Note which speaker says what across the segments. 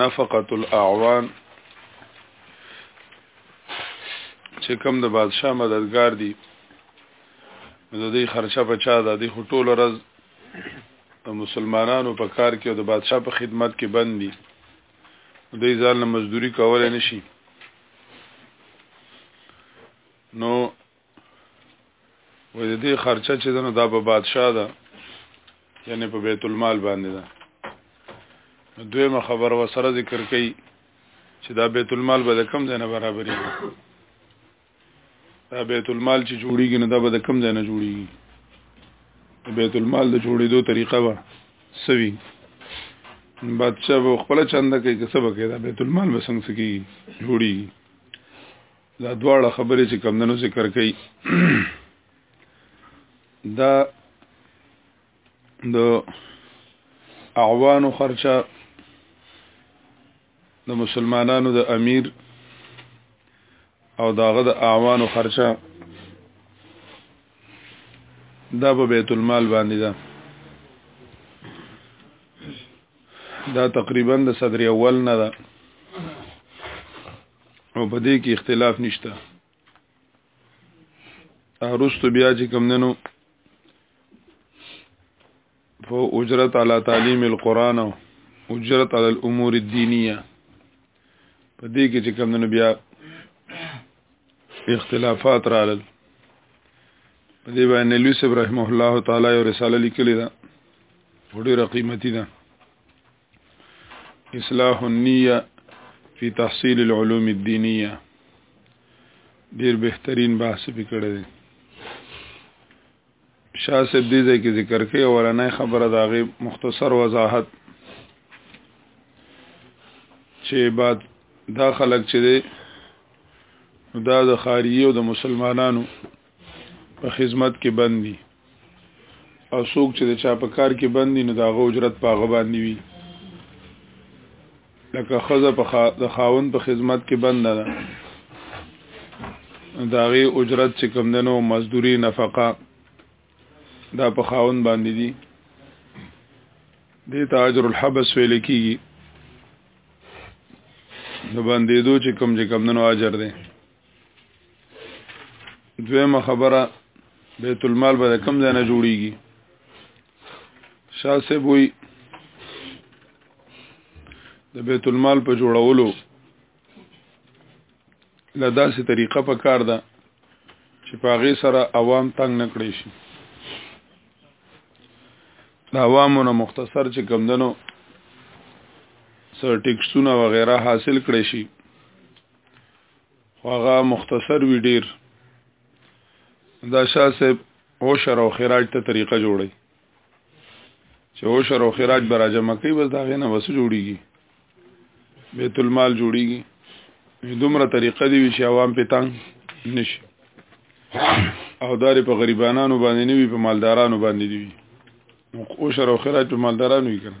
Speaker 1: نفقه الاعوان چې کوم د بادشاه مددگار دي د دې خرچه په چا ده د ټول ورځ مسلمانانو په کار کې او د بادشاه په خدمت کې بند دي دوی ځان له مزدوري کولای نشي نو وې د دې خرچه چې دنو دا په بادشاه ده یعنی په بیت المال باندې ده دویمه خبر وسره ذکر کړي چې دا بیت المال به کم ځای نه برابرې دا بیت المال چې جوړیږي نه دا به کم ځای نه جوړیږي بیت المال د جوړېدو طریقه به سوي بادشاہ به خپل چنده کوي که سبا کې دا بیت المال به څنګه سکی جوړیږي دا دواړه خبرې چې کمندونو ذکر کړي دا د اعوانو خرچه د مسلمانانو د امیر او داغه د اعوانو خرچه دا په بیت المال باندې ده دا تقریبا د صدر اول نه ده او په دې کې اختلاف نشته اروستو بیا چې کوم دنو فو اجرت علی تعلیم القرآن او اجرت علی الامور الدینیه په دې کې چې کوم دنو بیا اختلافات راغلل په دې باندې لوسی رحمه الله تعالی یو رساله لیکلې ده وړي رقیمتي ده اصلاح النیه فی تحصیل العلوم الدینیه ډیر بهترین بحث وکړی دی شاه صاحب دې ځای کې ذکر کوي اولنۍ خبره دا غي مختصر وضاحت چې بعد دا خلک چې دی دا د خاریه او د مسلمانانو په خدمت کې بندي او څوک چې د چا په کار کې بندي نو داغه اجرت په هغه باندې وي لکه خزه په خا... د خاون په خدمت کې بند ده داغه اجرت چې کم دنو مزدوري نفقه دا په خاون باندې دي د تاجر الحبس ویل کیږي نو باندې دوه چې کم چې کم دنو اجر ده دویمه خبره بیت المال به کم ځای نه جوړیږي شاه صاحب وی د بیت المال په جوړولو لداسې طریقه په کار ده چې په هغه سره عوام تنگ نه کړی شي د عوامو نه مختصر چې کم دنو سر ټیکسونه وغیرہ حاصل کړی شي هغه مختصر وی ډیر دا شاه صاحب اوشر او خراج ته طریقه جوړی چې اوشر او خراج براجمه کوي بس دا غینه وسو جوړیږي بیت المال جوړیږي دومره طریقه دی چې عوام په تنګ نشي او داري په غریبانو باندې نه وي په مالدارانو باندې دی وي اوشر او خراج په مالدارانو وي کنه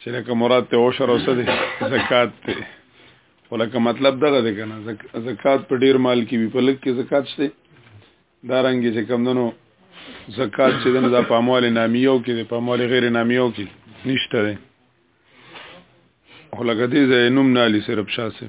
Speaker 1: چې لکه مراد ته عشر اوسه دي زکات ته ولکه مطلب دغه دی کنه زکات په ډیر مال کې وی په لک کې زکات شته دا رنګ چې کمندنو زکات چې دنه د پاموال نامیو کې د پاموال غیر نامیو کې نشته دی ولکه دې زینوم نالی صرف شاسه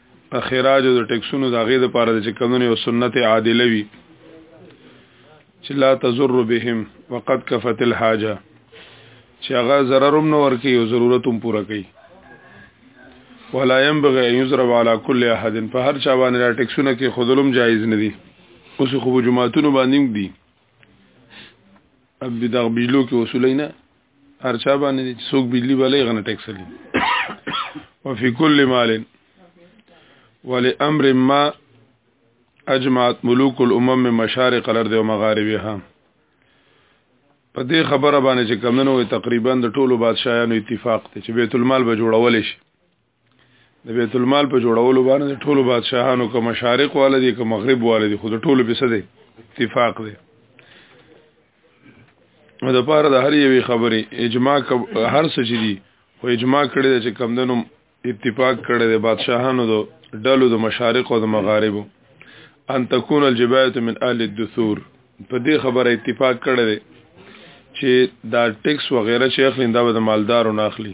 Speaker 1: د خراج او د ټیکسونو د غې د پاره چې کمونه او سنت عادله وي چې لا تزر بهم وقد کفت الحاجه چې هغه zarar هم نور کوي او ضرورت هم پوره کوي ولا ينبغي ان يضرب على كل احد په هر چا باندې را ټیکسونه کې خودلم جایز نه دي اوس خو جمعهتون باندې دي اب دغ بجلو کې وصولینه ارچا باندې دي څوک بجلی بلې غنه ټیکس لري وفي كل مال ولامر ما اجمعت ملوک الامم من مشارق الارض ومغاربها په دې خبره باندې چې کمنو تقریبا د ټولو بادشاہانو اتفاق دی چې بیت المال به جوړول شي د بیت المال په جوړولو باندې ټولو بادشاهانو که مشارق والا دي که مغرب والا دي خو د ټولو په څه دی اتفاق دی نو د پاره د هر یوې خبرې اجماع هر څه چې دي خو اجماع کړی دی چې کمدنو اتفاق کړی دی بادشاهانو د ډلو د مشارق او د مغاربو ان تكون الجبايه من اهل الدثور په دې خبره اتفاق کړی دی چې دا ټیکس وغیرہ چې اخلي دا به د مالدارو نه اخلي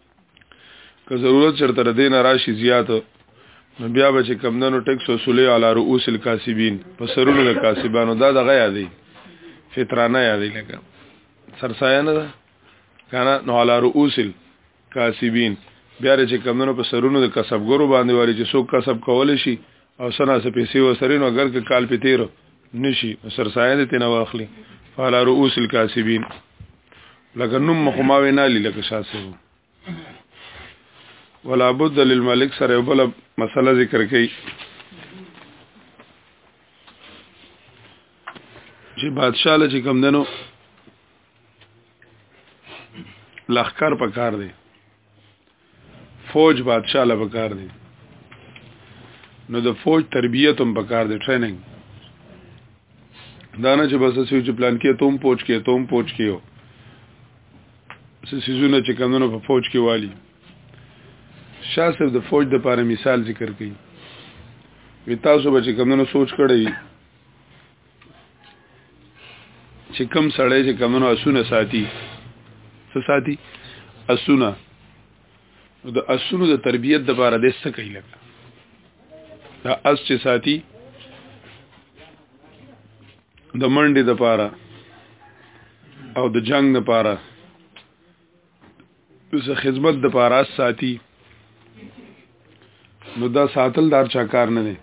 Speaker 1: که ضرورت چرته ردی نه راشي زیات نو بیا به چې کمدنو ټیکس وصولې علی رؤوس الکاسبین په سرونو د کاسبانو دا دغه یادې فطرانه یادې لکه سرسایه نه ده کنه نو علی رؤوس الکاسبین بیا چې کمدنو په سرونو د کسبګرو باندې واري چې څوک کسب کول شي او سنا سه پیسې وسري نو اگر که کال په تیر نشي سرسایه دې نه واخلي فعلى رؤوس الكاسبين لکه نوم مخما وینالی لکه شاسو ولا بد للملک سره بل مسله ذکر کړي چې بادشاہ له کوم دنو لخر پکار دی فوج بادشاہ له پکار دی نو د فوج تربیت هم پکار دی ټریننګ دا نه چې بس سې چې پلان کې ته هم پوج کې ته هم پوج کې یو سيزونه چې کمونو په فوج کې والی شاسب د فوج د پاره مثال ذکر کړي وی تاسو به چې کمونو سوچ کړی چې کم سړی چې کمنو اسونه ساتي څه ساتي اسونه د اسونو د تربيت د بار د څه کوي لګا دا اس چې ساتي د منډې د پاره او د جنگ د پاره ز خدمت د پاره ساتي نو دا ساتل دار چا کار نه دی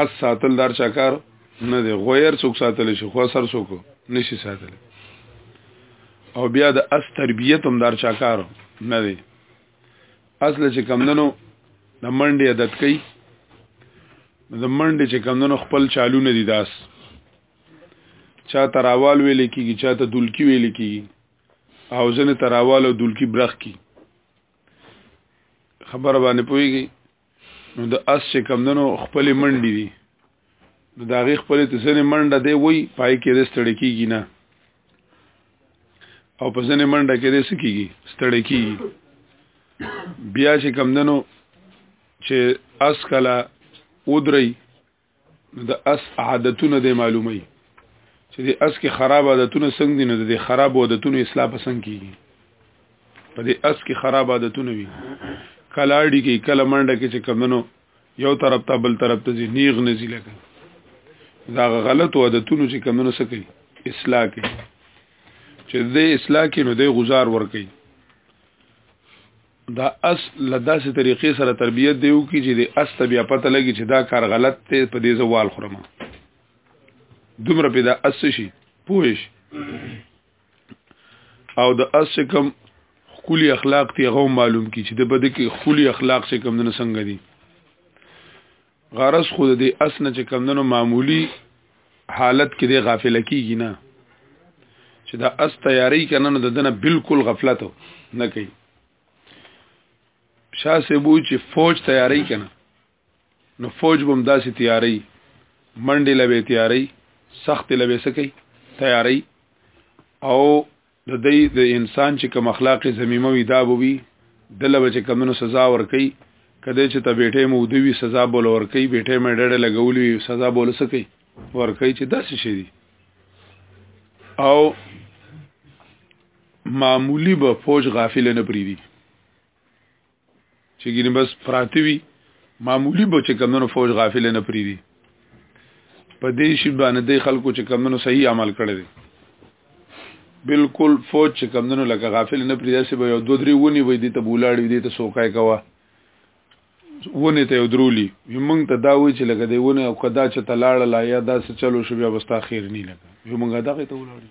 Speaker 1: اس ساتل دار چا کار نه دی غویر څوک ساتل شي خو سر څوک نشي ساتل او بیا د اس تربیت هم دار چا کار نه دی اصل چې کمندنو د منډې عادت کوي د منډې چې کمندنو خپل چالو نه دي داس چا تراوال ویل کیږي چا ته دلکی ویل کیږي او ځنه تراوال او دلکی برخ کی خبر باندې پويږي نو د اس چې کمندنو خپل منډي دي نو دا غي خپل تسنه منډه دی وای پای کې د ستړي کیږي نه او په ځنه منډه کې د سکیږي ستړي کیږي بیا چې کمندنو چې اس کلا ودري نو د اس عادتونه د معلومي چې د اس کې خراب عادتونه څنګه دي نو د خراب عادتونو اصلاح پسند کیږي په دې اس کې خراب عادتونه وي کله اړي کې کله منډه کې چې کمنو یو طرف ته بل طرف ته ځي نیغ نه ځي لکه دا غلط عادتونو چې کمنو سکی اصلاح کوي چې د اصلاح کې نو د گزار ور کوي دا اس لداسې طریقې سره تربیت دیو کی چې د اس ته بیا پته لګي چې دا کار غلط دی په دې زوال خورم دومره په دا اس شي پوهش او د اس کم خولي اخلاق تی غو معلوم کی چې د بده کې خولي اخلاق څخه کم نه څنګه دي غرض خو د دې اسنه چې کمندونو معمولی حالت کې دی غافل کیږي نه چې دا اس تیاری کنه نو دنه بالکل غفلت نه کوي شاه سبو چې فوج تیاری کنه نو فوج بم داسې تیاری منډې لوي تیاری سخت لوي سکی تیاری او نو د د انسان چې کوم اخلاق زميمه وي دا بوي د لبه چې کمنو سزا ور کوي کله چې ته بیٹه مو دوی سزا بول ور کوي بیٹه مې ډېر لګولې سزا بول سکی ور کوي چې داسې شي دي او معمولی به فوج غافل نه پریدي چې ګینه بس پراته وي معمولی به چې کمونو فوج غافل نه پری دي په دې شی باندې د خلکو چې کمونو صحیح عمل کړی دي بالکل فوج چې کمونو لکه غافل نه پری دي چې به یو دوه درې ونی وي دي ته بولاړي دي ته سوکای کوا ونه ته درولي موږ ته دا وی چې لکه دی ونه او کدا چې تلاړ لا یا دا څه چلو شو بیا بس تاخير نه لګا موږ دا ته ولاړو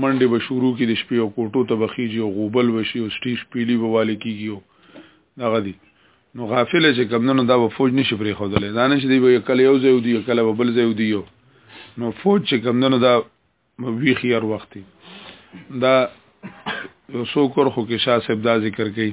Speaker 1: منډې به شروع کړي د شپې او کوټو ته به خیږي او غوبل به شي او سټي شپېلي به والې کېږي او دغه دي نو غافل چې کمدنو دا به فوج نشي پرې خودلې دا نه چې دی به کله یو ځای ودی کله به بل ځای ودی یو نو فوج چې کمدنو دا وی خيار وخت دا یو څو کور خو کې شاه صاحب دا ذکر کوي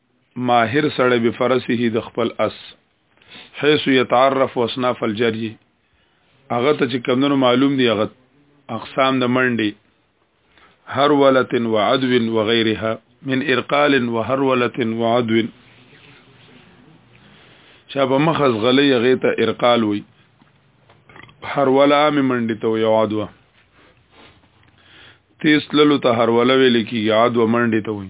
Speaker 1: ماهر سړی به فرسه د خپل اس حيث يتعرف واصناف الجري هغه ته چې کمونو معلوم دی هغه اقسام د منډي هر ولتن وعدو وغيرها من ارقال وهر ولتن وعدو چا به مخز غلې هغه ته ارقال وي هر ولا عام منډي ته یو عدو تیس للو ته هر ولا ویل کی عدو منډي ته وي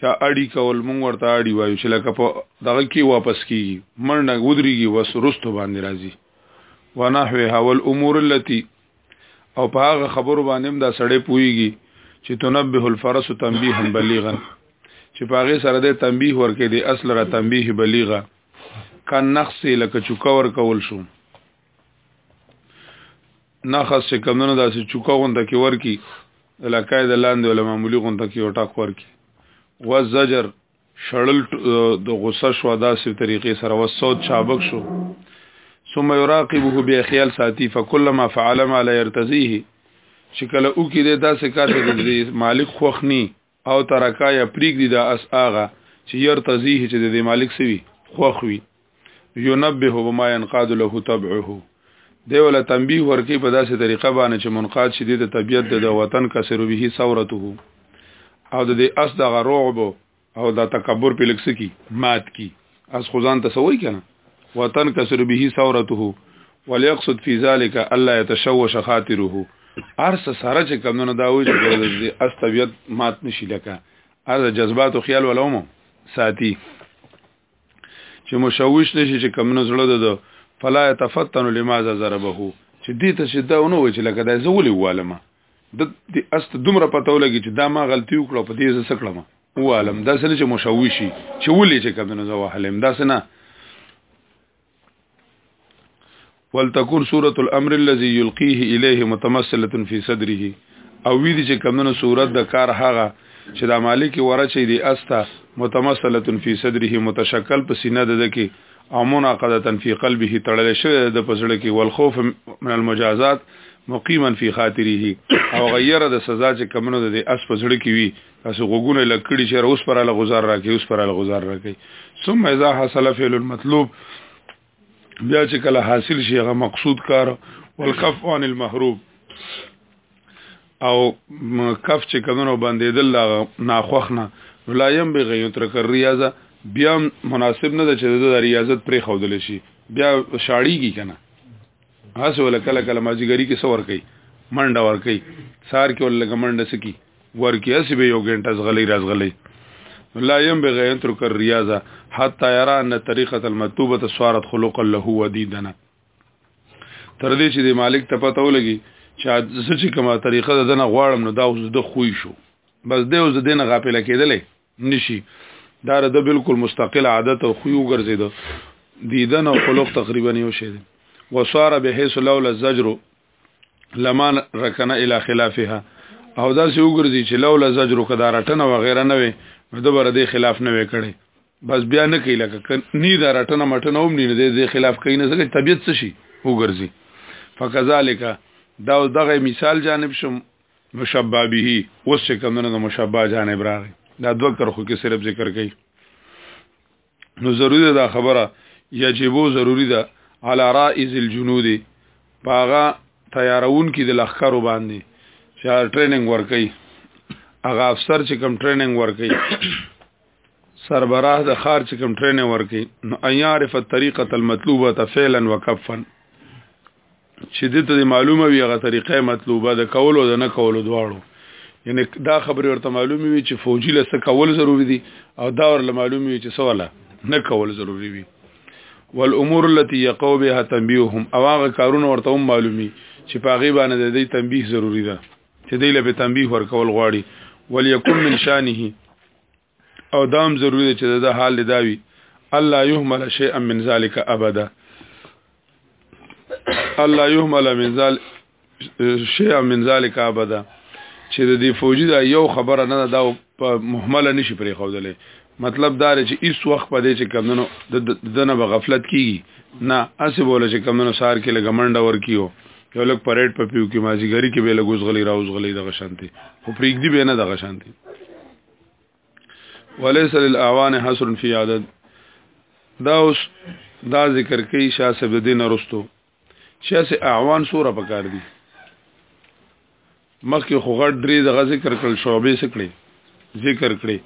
Speaker 1: چا اړي کول مونږ ورته اړي وایو چې لکه په دغه کې واپس کیږي منډه ودرېږي وس رستو باندې راځي ونحوه حول امور التي او په هغه خبرو باندې هم دا سړی پويږي چې تنبه الفرس تنبيها بليغا چې په هغه سره د تنبيه ورکې د اصل را تنبيه بليغا کان نقص لکه چوکور کول شو نه خاص چې کمونه داسې چوکا غونډه کې ورکی علاقې د لاندې ولا معمولی غونډه کې وټا ورکی و زجر شړل د غصه شو داسې طریقې سره و صوت چابک شو ثم يراقبه بیا خیال ساتي فكلما فعل ما لا يرتزيه چې کله او کې داسې کار چې مالک خوخني او ترکا یا پریګدی دا اس اغه چې ير تزیه چې د مالک سوي خوخوي ينبه بما ينقاد له تبعه دی ولا تنبيه ورکی په داسې طریقه باندې چې منقاد شې د طبيعت د وطن کسر به ثورته او د اس د غروب او د تکبر په لکس کی مات کی از خدان ته سوي کنه وطن کسر به ثورته وليقصد في ذلك الا يتشوش خاطره ارس سره چې کمونه دا وي چې اس طبيعت مات نشي لکه ار جذبات او خیال ولوم ساتي چې مشوش نشي چې کمونه زړه ده فلا يتفتن لماذا ضربه چې دې ته چې دا ونه و چې لکه دا زولې والمه د دې است دومره پته ولګي چې دا ما غلطي وکړه په دې زه سکړم ووهلم دا سنه چې مشوي شي چې ولې چې کمنو زه وهلم دا سنه ولتكون سوره الامر الذي يلقيه اليه متمثله في صدره او وی دي چې کمنو سورت د کار هغه چې د مالک ورچې دي استا متمثله في صدره متشکل په سینه د دکی او مناقضه في قلبه تړل شوی د پسړه کې والخوف من المجازات مقیما فی خاطره او غیره د سزا چې کمنو د اس په زړه کې وي اسه غوګونه لکړي چې اوس پر له گزار راکې اوس پر له گزار راکې ثم اذا حصل فعل المطلوب بیا چې کله حاصل شي هغه مقصود کار والکف عن المحروب او کف چې کمنو بندیدل لا ناخوخ نه ولا يم بغي ترک الرياضه بیا مناسب نه ده چې د ریاضت پرې خودل شي بیا شاړیږي کنه هڅه ولا کله کله ماجیګری کې سور کوي منډه ور کوي سار کې ولګ منډه سکی ورکی اسی به یو ګنټه زغلی رازغلی لا یم بغیر تر کر ریاضه حتا یرا ان طریقه المطلوبه سوارت خلق له ودیدنا تر دې چې د مالک ته پته ولګي چې څه چې کومه طریقه ده نه غواړم نو دا اوس د خوې شو بس دې اوس دې نه غافل کېدلې نشي دا د بالکل مستقل عادت او خو ګرځید دیدن او خلق تقریبا یو شی دی وصار بحيث لولا الزجر لما رکنا الى خلافها او دا سی وګرځي چې لولا زجر کدا رټنه و غیره نه وي نو د بر دې خلاف نه وکړي بس بیا نه کوي لکه نی دا رټنه مټنه هم نه دې خلاف کوي نه ځکه طبيعت څه شي وګرځي فكذلك دا دغه مثال جانب شم مشبه به اوس چې کمونه د مشبه جانب راغی دا دوه کرخو کې صرف ذکر کړي نو ضروری دا خبره یجبو ضروری ده علی رائز الجنود پاغه تیارون کې د لخرو باندې چې ټریننګ ورکي هغه افسر چې کم ټریننګ ورکي سربراه د خار چې کوم ټرین ورکی نو ایارف الطریقه المطلوبه فعلا وکفا چې دې ته معلومه وي هغه طریقه مطلوبه د کول او د نه کول دواړو یعنی دا خبره ورته معلومه وي چې فوجي له څه کول ضروری دي او دا ورله معلومه وي چې سواله نه کول ضروری وي والامور التي يقوا بها تنبيههم او هغه کارونه ورته هم معلومي چې په غیبه نه د دې تنبیه ضروری ده چې دې له تنبیه ورکول غواړي وليكن من شانه او دام ضروری ده چې د حال داوي الله يهمل شيئا من ذلك ابدا الله يهمل من ذلك شيئا من ذلك ابدا چې د دې فوجي دا یو خبره نه دا په محمله نشي پرې خودلې مطلب دا چې ایس وخت په دې چې کمنو د دنه به غفلت کیږي نه اسې بوله چې کمنو سار کې لګمنډه ور کیو یو لک پریډ په پیو کې مازیګری کې به لګوس غلی راوز غلی دغه شانتي خو پریګدی به نه دغه شانتي وليس للاعوان حصر فی عدد دا اوس دا ذکر کوي شاه صاحب دین ارستو شاه سه اعوان سوره پکار دي مخکې خو غټ درې دغه ذکر کړل شعبې سکړي ذکر کړي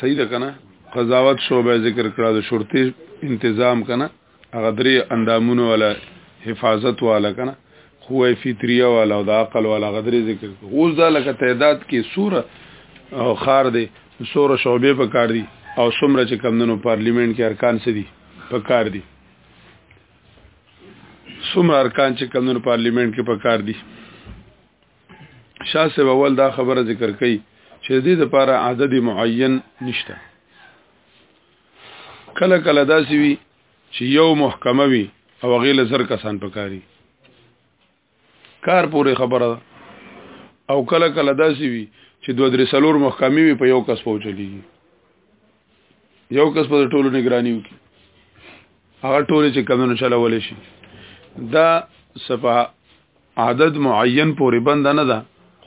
Speaker 1: صحیح ده کنه قضاوت شعبه ذکر کړه د شرطي انتظام کنه هغه درې اندامونه ولا حفاظت والا کنه خوې فطریه والا او د عقل والا غدرې ذکر اوس دا لکه تعداد کې سوره او خار دی سوره شعبې په کار دي او سمره چې کمندونو پارلیمنت کې ارکان سدي په کار دي څومره ارکان چې کمونو پارلیمنت کې پکار دي شاه صاحب اول دا خبره ذکر کړي چې دې لپاره عدد معین نشته کله کله داسې وي چې یو محکمه وي او غیله زر کسان پکاري کار پورې خبره ده او کله کله داسې وي چې دوه درې سلور محکمې وي په یو کس پوچلی یو کس په ټولو نگرانی وکي هغه ټولې چې کمونه چلول شي دا صفه عدد معین پورې بند نه ده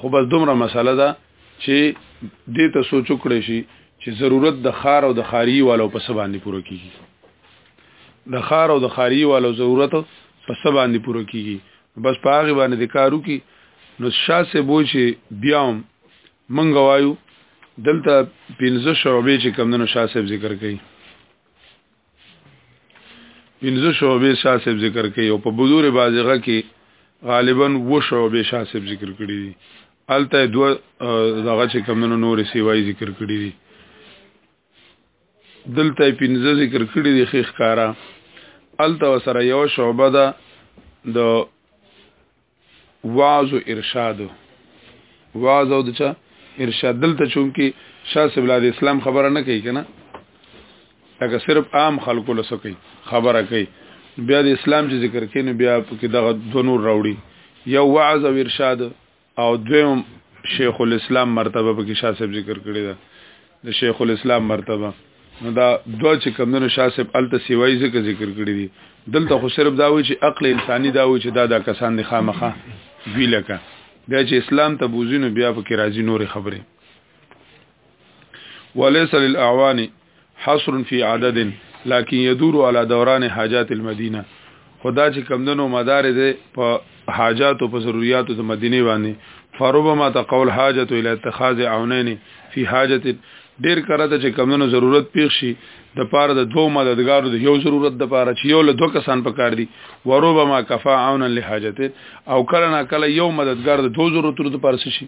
Speaker 1: خو بس دومره مسله ده چې دې ته سوچ وکړې شي چې ضرورت د خار او د خاري والو په سبا باندې پوره کیږي د خار او د خاري والو ضرورت په څه باندې پوره کیږي بس په هغه باندې د کارو کې نو شاسه بو چې بیا هم منګ وایو دلته پنځه شعبې چې کمندونو شاسه ذکر کړي پنځه شعبې شاسه ذکر کړي او په بدور بازغه کې غالبا و شعبې شاسه ذکر کړي دي الته دوه دغه چې کمندونو نور سیوای ذکر کړي دي دلته پنځه ذکر کړی دی خیخ کارا الته سره یو شعبه ده د واعظ او ارشاد واعظ او دچا ارشاد دلته چون کې شاه صلی الله اسلام خبره نه کوي کنه لکه صرف عام خلکو لسه کوي خبره کوي بیا د اسلام چې ذکر کینو بیا کې دغه دونو راوړي یو وعظ او ارشاد او دویم شیخ الاسلام مرتبه په کې شاسب ذکر کړی ده د شیخ الاسلام مرتبه نو دا دوه چې کمونو شاسب الته سیوای ذکر ذکر کړی دي دلته خو صرف دا وی چې عقل انساني دا وی چې دا دا کسان دي خامخه وی لکه بیا چې اسلام ته بوزینو بیا په کې راځي نور خبره وليس للاعوان حصر في عدد لكن يدور على دوران حاجات المدينه خدا چې کمندنو مدار دې په حاجات او په ضرورتو د مدینه باندې فربما تقول حاجت الى اتخاذ عونين في حاجه ډیر کړه ته چې کمونو ضرورت پیښ شي د پاره د دوه مددګارو د یو ضرورت د پاره چې یو له دوه کسان په کار دي وروبه ما کفا عون له حاجت او کله نا کله یو مددګار د دوه ضرورتونو لپاره شي